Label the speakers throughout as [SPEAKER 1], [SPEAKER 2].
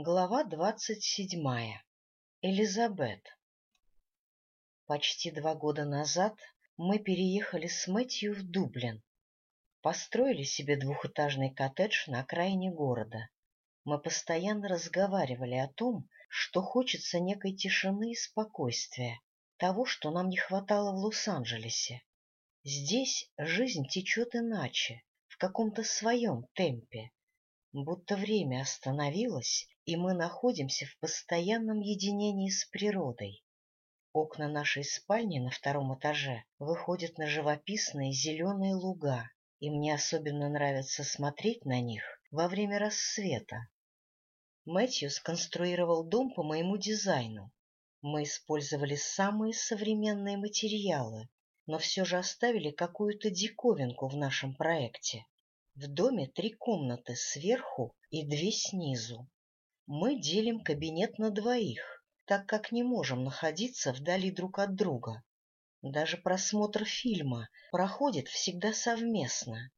[SPEAKER 1] Глава двадцать седьмая. Элизабет. Почти два года назад мы переехали с Мэтью в Дублин. Построили себе двухэтажный коттедж на окраине города. Мы постоянно разговаривали о том, что хочется некой тишины и спокойствия, того, что нам не хватало в Лос-Анджелесе. Здесь жизнь течет иначе, в каком-то своем темпе, будто время остановилось, и мы находимся в постоянном единении с природой. Окна нашей спальни на втором этаже выходят на живописные зеленые луга, и мне особенно нравится смотреть на них во время рассвета. Мэтью сконструировал дом по моему дизайну. Мы использовали самые современные материалы, но все же оставили какую-то диковинку в нашем проекте. В доме три комнаты сверху и две снизу. Мы делим кабинет на двоих, так как не можем находиться вдали друг от друга. Даже просмотр фильма проходит всегда совместно.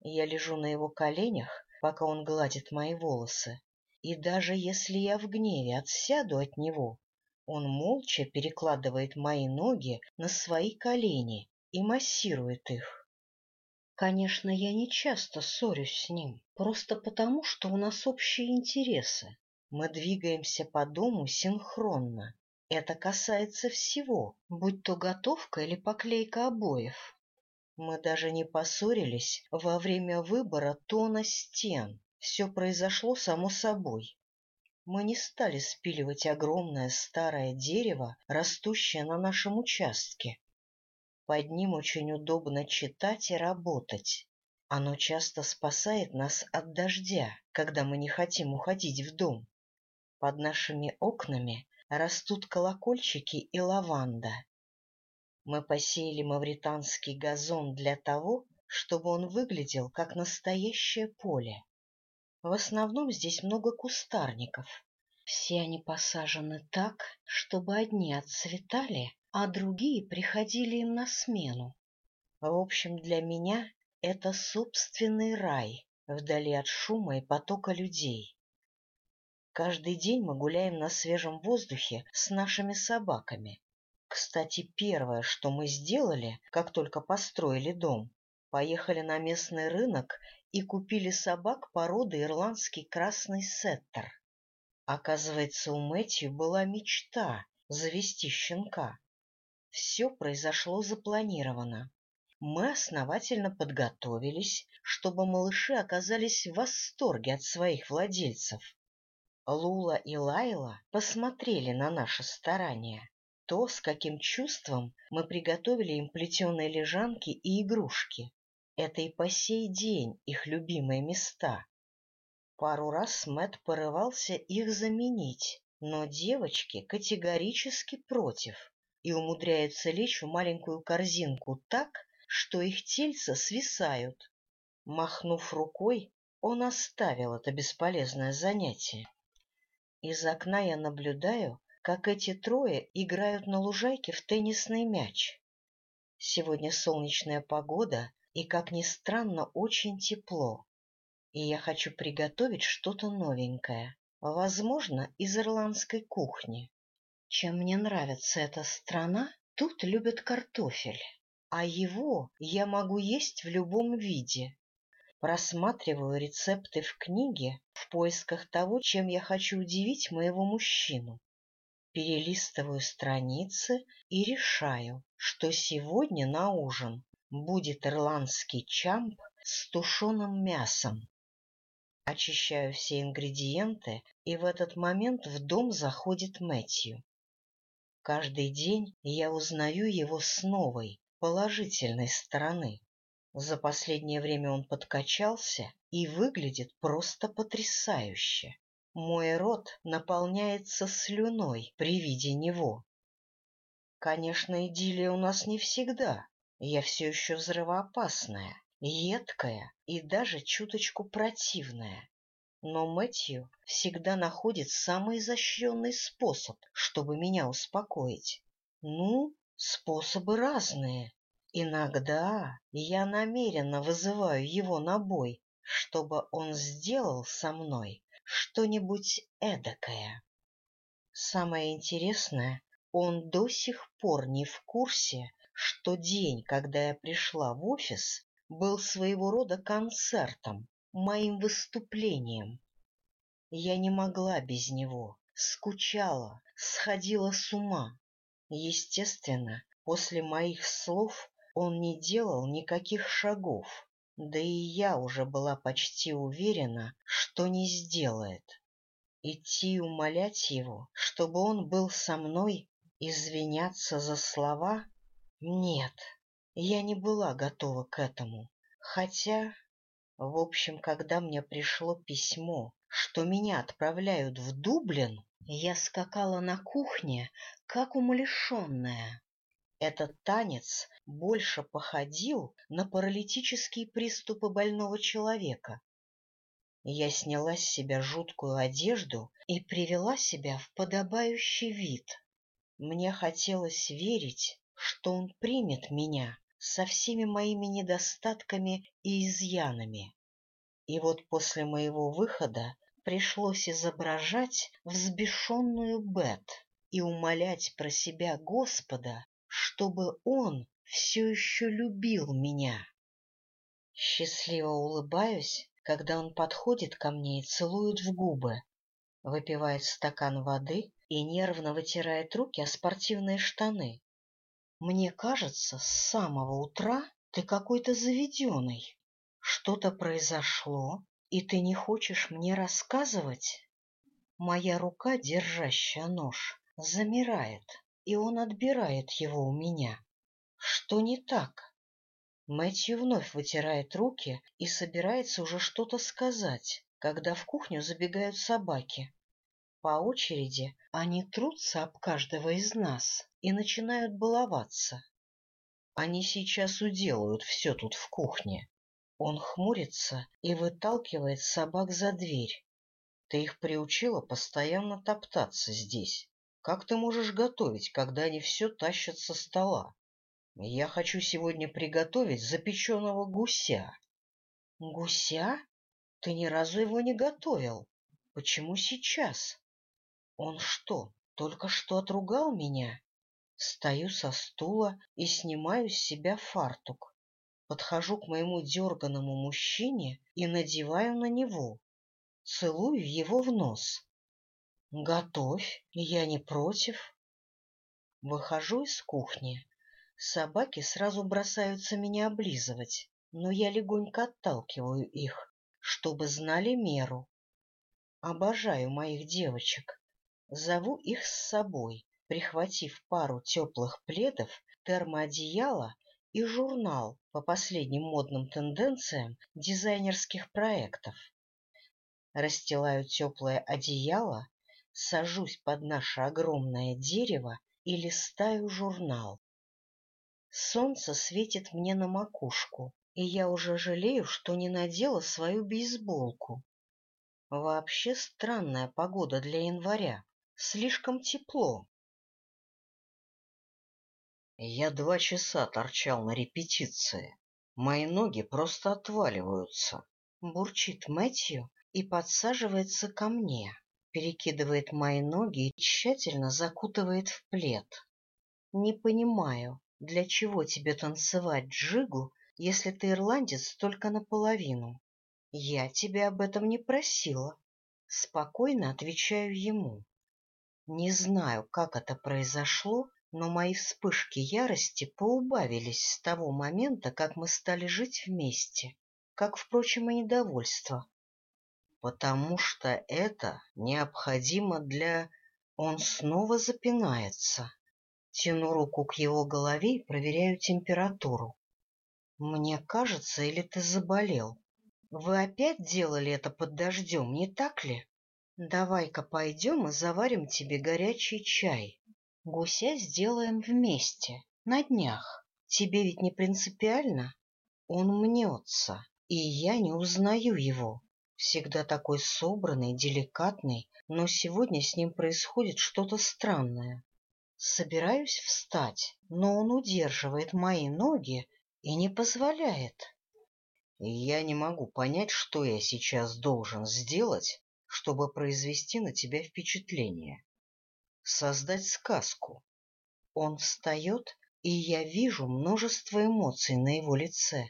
[SPEAKER 1] Я лежу на его коленях, пока он гладит мои волосы, и даже если я в гневе отсяду от него, он молча перекладывает мои ноги на свои колени и массирует их. Конечно, я не часто ссорюсь с ним, просто потому, что у нас общие интересы. Мы двигаемся по дому синхронно. Это касается всего, будь то готовка или поклейка обоев. Мы даже не поссорились во время выбора тона стен. Все произошло само собой. Мы не стали спиливать огромное старое дерево, растущее на нашем участке. Под ним очень удобно читать и работать. Оно часто спасает нас от дождя, когда мы не хотим уходить в дом. Под нашими окнами растут колокольчики и лаванда. Мы посеяли мавританский газон для того, чтобы он выглядел как настоящее поле. В основном здесь много кустарников. Все они посажены так, чтобы одни отцветали, а другие приходили им на смену. В общем, для меня это собственный рай, вдали от шума и потока людей. Каждый день мы гуляем на свежем воздухе с нашими собаками. Кстати, первое, что мы сделали, как только построили дом, поехали на местный рынок и купили собак породы ирландский красный сеттер. Оказывается, у Мэтью была мечта завести щенка. Все произошло запланировано. Мы основательно подготовились, чтобы малыши оказались в восторге от своих владельцев. Лула и Лайла посмотрели на наши старания, то, с каким чувством мы приготовили им плетеные лежанки и игрушки. Это и по сей день их любимые места. Пару раз Мэт порывался их заменить, но девочки категорически против и умудряются лечь в маленькую корзинку так, что их тельца свисают. Махнув рукой, он оставил это бесполезное занятие. Из окна я наблюдаю, как эти трое играют на лужайке в теннисный мяч. Сегодня солнечная погода, и, как ни странно, очень тепло. И я хочу приготовить что-то новенькое, возможно, из ирландской кухни. Чем мне нравится эта страна, тут любят картофель, а его я могу есть в любом виде. Просматриваю рецепты в книге в поисках того, чем я хочу удивить моего мужчину. Перелистываю страницы и решаю, что сегодня на ужин будет ирландский чамп с тушеным мясом. Очищаю все ингредиенты, и в этот момент в дом заходит Мэтью. Каждый день я узнаю его с новой, положительной стороны. За последнее время он подкачался и выглядит просто потрясающе. Мой рот наполняется слюной при виде него. Конечно, идиллия у нас не всегда, я все еще взрывоопасная, едкая и даже чуточку противная. Но Мэтью всегда находит самый изощренный способ, чтобы меня успокоить. Ну, способы разные. Иногда я намеренно вызываю его на бой, чтобы он сделал со мной что-нибудь эдакое. Самое интересное, он до сих пор не в курсе, что день, когда я пришла в офис, был своего рода концертом, моим выступлением. Я не могла без него, скучала, сходила с ума. Естественно, после моих слов он не делал никаких шагов, да и я уже была почти уверена, что не сделает. Идти умолять его, чтобы он был со мной, извиняться за слова? Нет, я не была готова к этому. Хотя, в общем, когда мне пришло письмо, что меня отправляют в Дублин, я скакала на кухне, как умалишенная. Этот танец больше походил на паралитические приступы больного человека. Я сняла с себя жуткую одежду и привела себя в подобающий вид. Мне хотелось верить, что он примет меня со всеми моими недостатками и изъянами. И вот после моего выхода пришлось изображать взбешенную Бет и умолять про себя Господа, чтобы он все еще любил меня. Счастливо улыбаюсь когда он подходит ко мне и целует в губы, выпивает стакан воды и нервно вытирает руки о спортивные штаны. Мне кажется, с самого утра ты какой-то заведенный. Что-то произошло, и ты не хочешь мне рассказывать? Моя рука, держащая нож, замирает, и он отбирает его у меня. Что не так? Мэтью вновь вытирает руки и собирается уже что-то сказать, когда в кухню забегают собаки. По очереди они трутся об каждого из нас и начинают баловаться. Они сейчас уделают все тут в кухне. Он хмурится и выталкивает собак за дверь. Ты их приучила постоянно топтаться здесь. Как ты можешь готовить, когда они все тащат со стола? Я хочу сегодня приготовить запеченного гуся. Гуся? Ты ни разу его не готовил. Почему сейчас? Он что, только что отругал меня? Стою со стула и снимаю с себя фартук. Подхожу к моему дерганному мужчине и надеваю на него. Целую его в нос. Готовь, я не против. Выхожу из кухни. Собаки сразу бросаются меня облизывать, но я легонько отталкиваю их, чтобы знали меру. Обожаю моих девочек. Зову их с собой, прихватив пару теплых пледов, термоодеяло и журнал по последним модным тенденциям дизайнерских проектов. Расстилаю теплое одеяло, сажусь под наше огромное дерево и листаю журнал. Солнце светит мне на макушку, и я уже жалею, что не надела свою бейсболку. Вообще странная погода для января. Слишком тепло. Я два часа торчал на репетиции. Мои ноги просто отваливаются. Бурчит Мэтью и подсаживается ко мне, перекидывает мои ноги и тщательно закутывает в плед. Не понимаю, для чего тебе танцевать джигу, если ты ирландец только наполовину? Я тебя об этом не просила. Спокойно отвечаю ему. Не знаю, как это произошло, но мои вспышки ярости поубавились с того момента, как мы стали жить вместе, как, впрочем, и недовольство. Потому что это необходимо для... Он снова запинается. Тяну руку к его голове и проверяю температуру. Мне кажется, или ты заболел? Вы опять делали это под дождем, не так ли? Давай-ка пойдем и заварим тебе горячий чай. Гуся сделаем вместе, на днях. Тебе ведь не принципиально? Он мнется, и я не узнаю его. Всегда такой собранный, деликатный, но сегодня с ним происходит что-то странное. Собираюсь встать, но он удерживает мои ноги и не позволяет. Я не могу понять, что я сейчас должен сделать, чтобы произвести на тебя впечатление. Создать сказку. Он встает, и я вижу множество эмоций на его лице.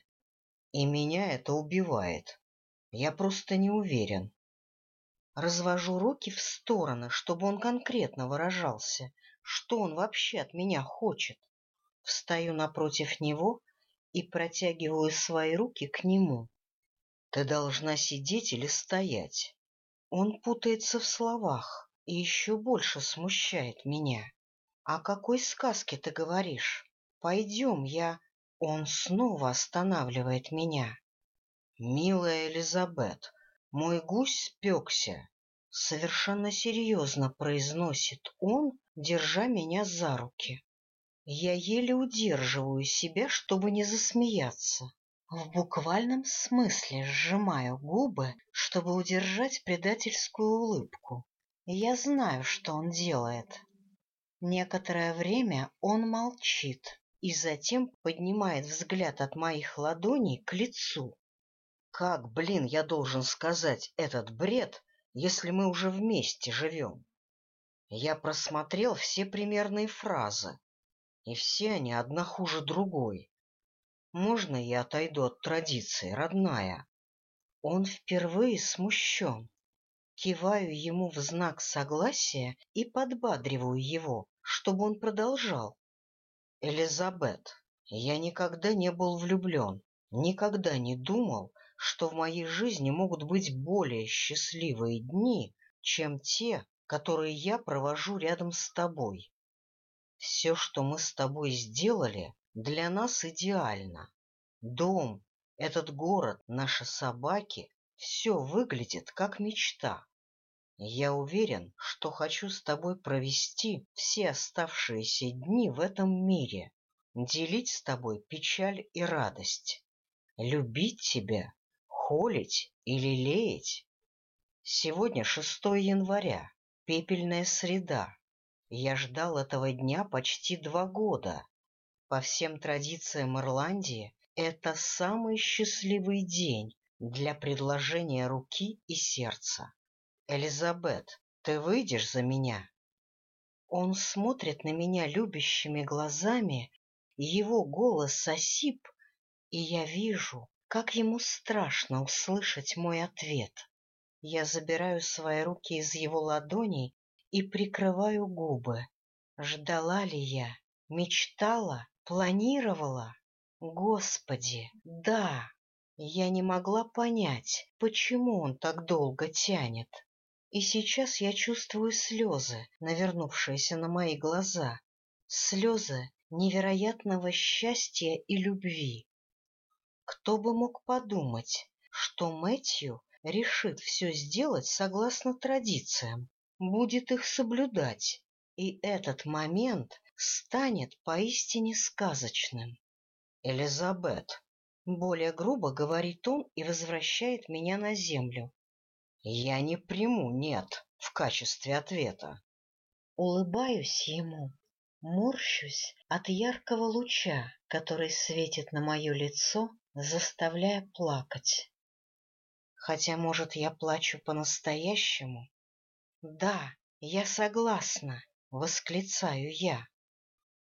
[SPEAKER 1] И меня это убивает. Я просто не уверен. Развожу руки в стороны, чтобы он конкретно выражался, что он вообще от меня хочет. Встаю напротив него и протягиваю свои руки к нему. Ты должна сидеть или стоять. Он путается в словах и еще больше смущает меня. О какой сказке ты говоришь? Пойдем, я... Он снова останавливает меня. Милая Элизабет, мой гусь спекся. Совершенно серьезно произносит он, держа меня за руки. Я еле удерживаю себя, чтобы не засмеяться. В буквальном смысле сжимаю губы, чтобы удержать предательскую улыбку. Я знаю, что он делает. Некоторое время он молчит и затем поднимает взгляд от моих ладоней к лицу. Как, блин, я должен сказать этот бред, если мы уже вместе живем? Я просмотрел все примерные фразы, и все они одна хуже другой. Можно я отойду от традиции, родная? Он впервые смущен. Киваю ему в знак согласия и подбадриваю его, чтобы он продолжал. Элизабет, я никогда не был влюблен, никогда не думал, что в моей жизни могут быть более счастливые дни, чем те, которые я провожу рядом с тобой. Все, что мы с тобой сделали, для нас идеально. Дом, этот город, наши собаки — все выглядит как мечта. Я уверен, что хочу с тобой провести все оставшиеся дни в этом мире, делить с тобой печаль и радость, любить тебя, холить или лелеять. Сегодня 6 января, пепельная среда. Я ждал этого дня почти два года. По всем традициям Ирландии это самый счастливый день для предложения руки и сердца. Элизабет, ты выйдешь за меня? Он смотрит на меня любящими глазами, его голос осип, и я вижу, как ему страшно услышать мой ответ. Я забираю свои руки из его ладоней и прикрываю губы. Ждала ли я? Мечтала? Планировала? Господи, да! Я не могла понять, почему он так долго тянет. И сейчас я чувствую слезы, навернувшиеся на мои глаза. Слезы невероятного счастья и любви. Кто бы мог подумать, что Мэтью решит все сделать согласно традициям, будет их соблюдать, и этот момент станет поистине сказочным. Элизабет, более грубо говорит он и возвращает меня на землю. Я не приму «нет» в качестве ответа. Улыбаюсь ему, морщусь от яркого луча, который светит на мое лицо, заставляя плакать. Хотя, может, я плачу по-настоящему, «Да, я согласна!» — восклицаю я.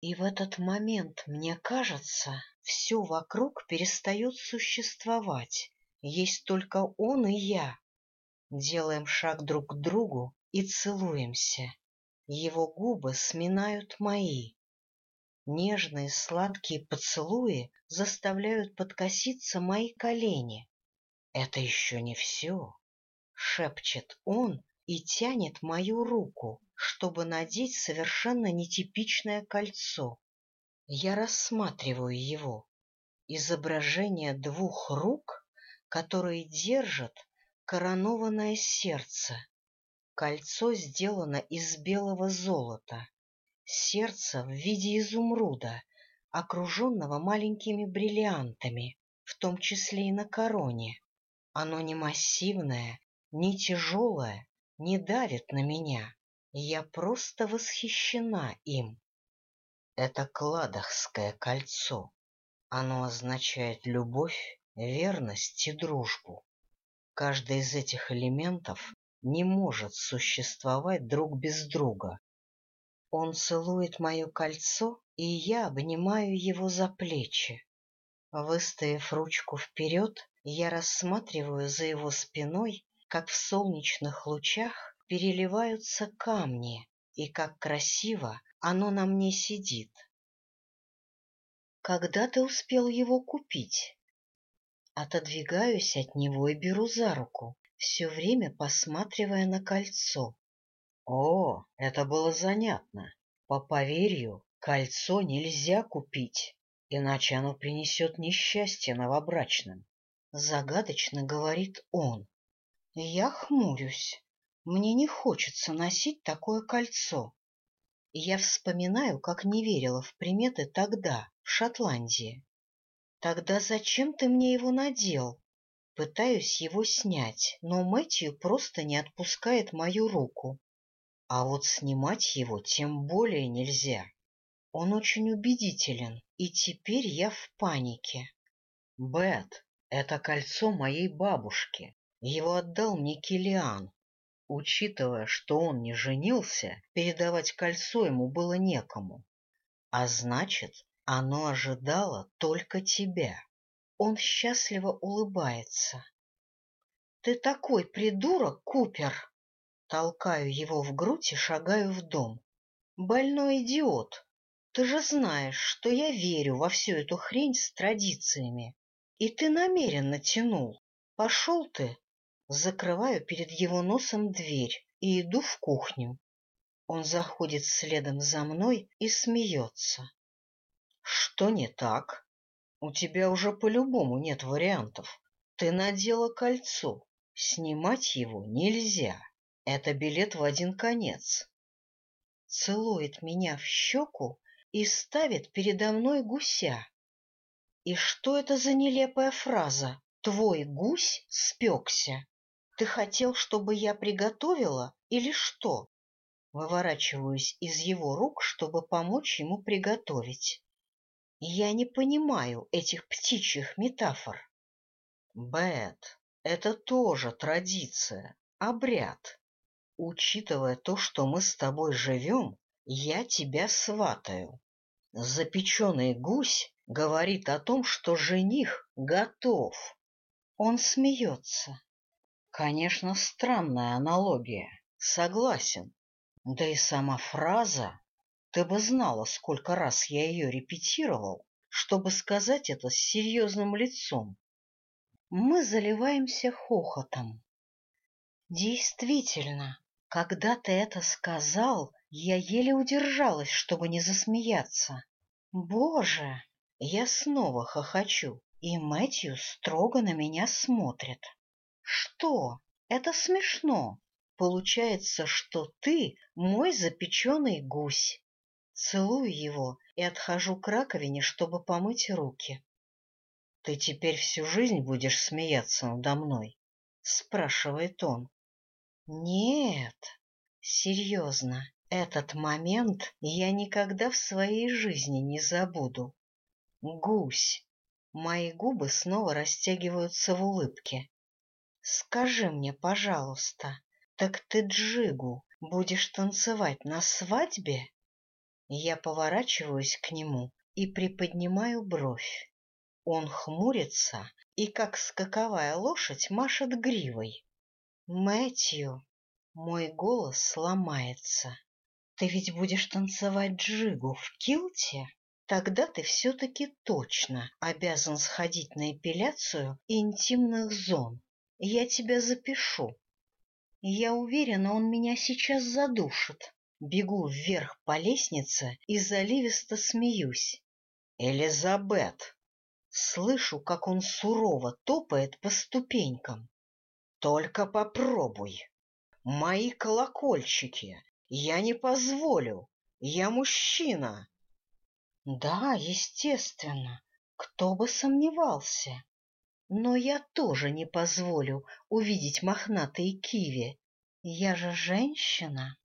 [SPEAKER 1] И в этот момент, мне кажется, все вокруг перестает существовать. Есть только он и я. Делаем шаг друг к другу и целуемся. Его губы сминают мои. Нежные сладкие поцелуи заставляют подкоситься мои колени. «Это еще не все», — шепчет он, и тянет мою руку, чтобы надеть совершенно нетипичное кольцо. Я рассматриваю его. Изображение двух рук, которые держат коронованное сердце. Кольцо сделано из белого золота. Сердце в виде изумруда, окруженного маленькими бриллиантами, в том числе и на короне. Оно не массивное, не тяжелое, не давит на меня. Я просто восхищена им. Это кладохское кольцо. Оно означает любовь, верность и дружбу. Каждый из этих элементов не может существовать друг без друга. Он целует мое кольцо, и я обнимаю его за плечи. Выставив ручку вперед, я рассматриваю за его спиной, как в солнечных лучах переливаются камни, и как красиво оно на мне сидит. Когда ты успел его купить? Отодвигаюсь от него и беру за руку, все время посматривая на кольцо. О, это было занятно. По поверью, кольцо нельзя купить, иначе оно принесет несчастье новобрачным. Загадочно говорит он. Я хмурюсь. Мне не хочется носить такое кольцо. Я вспоминаю, как не верила в приметы тогда, в Шотландии. Тогда зачем ты мне его надел? Пытаюсь его снять, но Мэтью просто не отпускает мою руку. А вот снимать его тем более нельзя. Он очень убедителен, и теперь я в панике. Бет, это кольцо моей бабушки. Его отдал мне Килиан. Учитывая, что он не женился, передавать кольцо ему было некому. А значит, оно ожидало только тебя. Он счастливо улыбается. — Ты такой придурок, Купер! Толкаю его в грудь и шагаю в дом. Больной идиот! Ты же знаешь, что я верю во всю эту хрень с традициями. И ты намеренно тянул. Пошел ты. Закрываю перед его носом дверь и иду в кухню. Он заходит следом за мной и смеется. Что не так? У тебя уже по-любому нет вариантов. Ты надела кольцо. Снимать его нельзя. Это билет в один конец. Целует меня в щеку и ставит передо мной гуся. И что это за нелепая фраза? Твой гусь спекся. Ты хотел, чтобы я приготовила или что? Выворачиваюсь из его рук, чтобы помочь ему приготовить. Я не понимаю этих птичьих метафор. Бет, это тоже традиция, обряд. Учитывая то, что мы с тобой живем, я тебя сватаю. Запеченный гусь говорит о том, что жених готов. Он смеется. Конечно, странная аналогия. Согласен. Да и сама фраза... Ты бы знала, сколько раз я ее репетировал, чтобы сказать это с серьезным лицом. Мы заливаемся хохотом. Действительно, когда ты это сказал, я еле удержалась, чтобы не засмеяться. Боже! Я снова хохочу, и Мэтью строго на меня смотрит. Что? Это смешно. Получается, что ты мой запеченный гусь. Целую его и отхожу к раковине, чтобы помыть руки. — Ты теперь всю жизнь будешь смеяться надо мной? — спрашивает он. Нет, серьезно, этот момент я никогда в своей жизни не забуду. Гусь. Мои губы снова растягиваются в улыбке. Скажи мне, пожалуйста, так ты джигу будешь танцевать на свадьбе? Я поворачиваюсь к нему и приподнимаю бровь. Он хмурится и, как скаковая лошадь, машет гривой. Мэтью, мой голос ломается. Ты ведь будешь танцевать джигу в килте? Тогда ты все-таки точно обязан сходить на эпиляцию интимных зон. Я тебя запишу. Я уверена, он меня сейчас задушит. Бегу вверх по лестнице и заливисто смеюсь. Элизабет! Слышу, как он сурово топает по ступенькам. Только попробуй. Мои колокольчики. Я не позволю. Я мужчина. Да, естественно. Кто бы сомневался. Но я тоже не позволю увидеть мохнатые киви. Я же женщина.